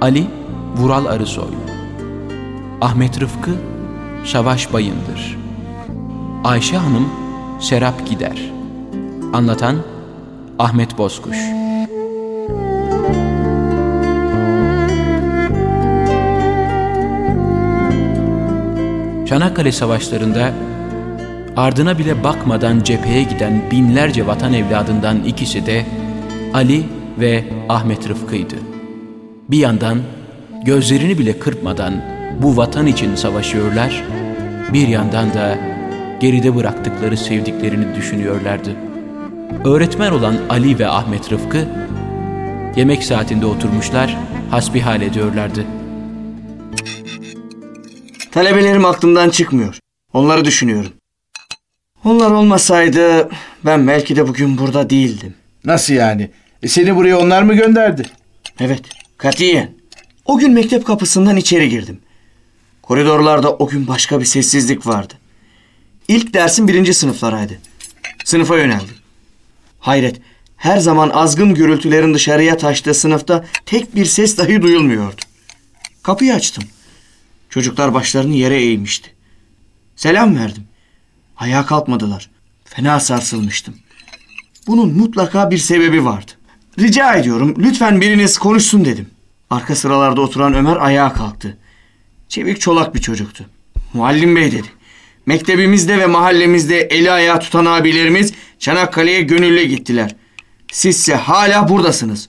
Ali Vural Arısoy. Ahmet Rıfkı Savaş Bayındır. Ayşe Hanım Serap Gider. Anlatan Ahmet Bozkuş. Çanakkale Savaşları'nda ardına bile bakmadan cepheye giden binlerce vatan evladından ikisi de Ali ve Ahmet Rıfkı'ydı. Bir yandan gözlerini bile kırpmadan bu vatan için savaşıyorlar, bir yandan da geride bıraktıkları sevdiklerini düşünüyorlardı. Öğretmen olan Ali ve Ahmet Rıfkı, yemek saatinde oturmuşlar, hasbihal ediyorlardı. Talebelerim aklımdan çıkmıyor. Onları düşünüyorum. Onlar olmasaydı ben belki de bugün burada değildim. Nasıl yani? E seni buraya onlar mı gönderdi? Evet, katiyen. O gün mektep kapısından içeri girdim. Koridorlarda o gün başka bir sessizlik vardı. İlk dersim birinci sınıflaraydı. Sınıfa yöneldim. Hayret, her zaman azgın gürültülerin dışarıya taştığı sınıfta tek bir ses dahi duyulmuyordu. Kapıyı açtım. Çocuklar başlarını yere eğmişti. Selam verdim. Ayağa kalkmadılar. Fena sarsılmıştım. Bunun mutlaka bir sebebi vardı. Rica ediyorum lütfen biriniz konuşsun dedim. Arka sıralarda oturan Ömer ayağa kalktı. Çevik çolak bir çocuktu. Muallim bey dedi. Mektebimizde ve mahallemizde eli ayağı tutan abilerimiz Çanakkale'ye gönüllü gittiler. Sizse hala buradasınız.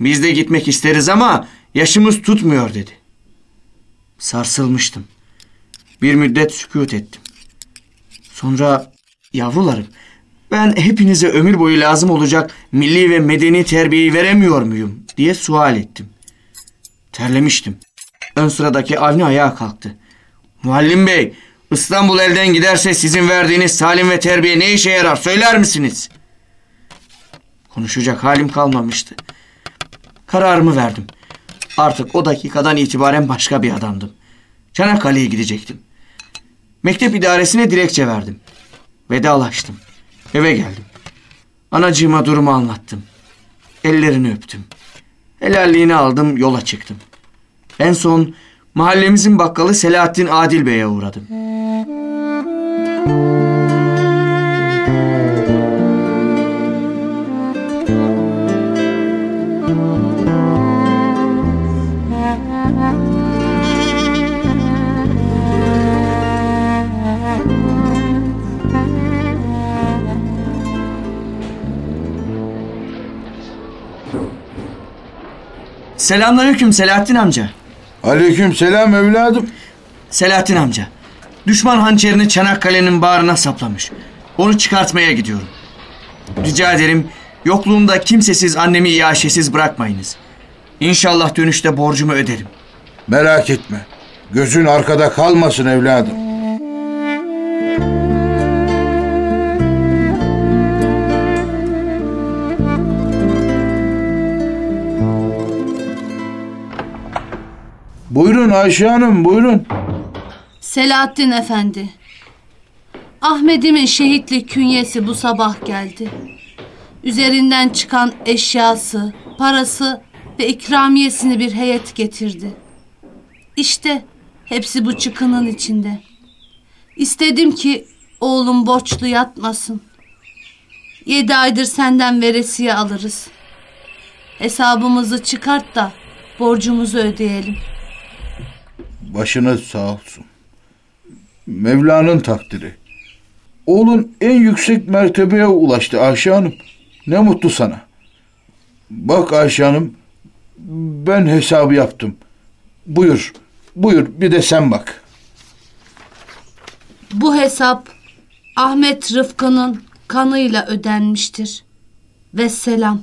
Biz de gitmek isteriz ama yaşımız tutmuyor dedi. Sarsılmıştım. Bir müddet sükut ettim. Sonra yavrularım ben hepinize ömür boyu lazım olacak milli ve medeni terbiyeyi veremiyor muyum diye sual ettim. Terlemiştim. Ön sıradaki Avni ayağa kalktı. Muallim bey İstanbul elden giderse sizin verdiğiniz salim ve terbiye ne işe yarar söyler misiniz? Konuşacak halim kalmamıştı. Kararımı verdim. Artık o dakikadan itibaren başka bir adamdım. Çanakkale'ye gidecektim. Mektep idaresine dilekçe verdim. Vedalaştım. Eve geldim. Anacığıma durumu anlattım. Ellerini öptüm. Helalliğini aldım, yola çıktım. En son mahallemizin bakkalı Selahattin Adil Bey'e uğradım. Selamünaleyküm Selahattin amca. Aleyküm selam evladım. Selahattin amca. Düşman hançerini Çanakkale'nin bağrına saplamış. Onu çıkartmaya gidiyorum. Rica ederim yokluğumda kimsesiz annemi iaşesiz bırakmayınız. İnşallah dönüşte borcumu öderim. Merak etme. Gözün arkada kalmasın evladım. Buyurun Ayşe Hanım buyurun. Selahattin Efendi. Ahmet'imin şehitlik künyesi bu sabah geldi. Üzerinden çıkan eşyası, parası ve ikramiyesini bir heyet getirdi. İşte hepsi bu çıkının içinde. İstedim ki oğlum borçlu yatmasın. Yedi aydır senden veresiye alırız. Hesabımızı çıkart da borcumuzu ödeyelim. Başınız sağ olsun. Mevla'nın takdiri. Oğlun en yüksek mertebeye ulaştı Ayşe Hanım. Ne mutlu sana. Bak Ayşe Hanım, ben hesabı yaptım. Buyur, buyur bir de sen bak. Bu hesap Ahmet Rıfkı'nın kanıyla ödenmiştir. Ve selam.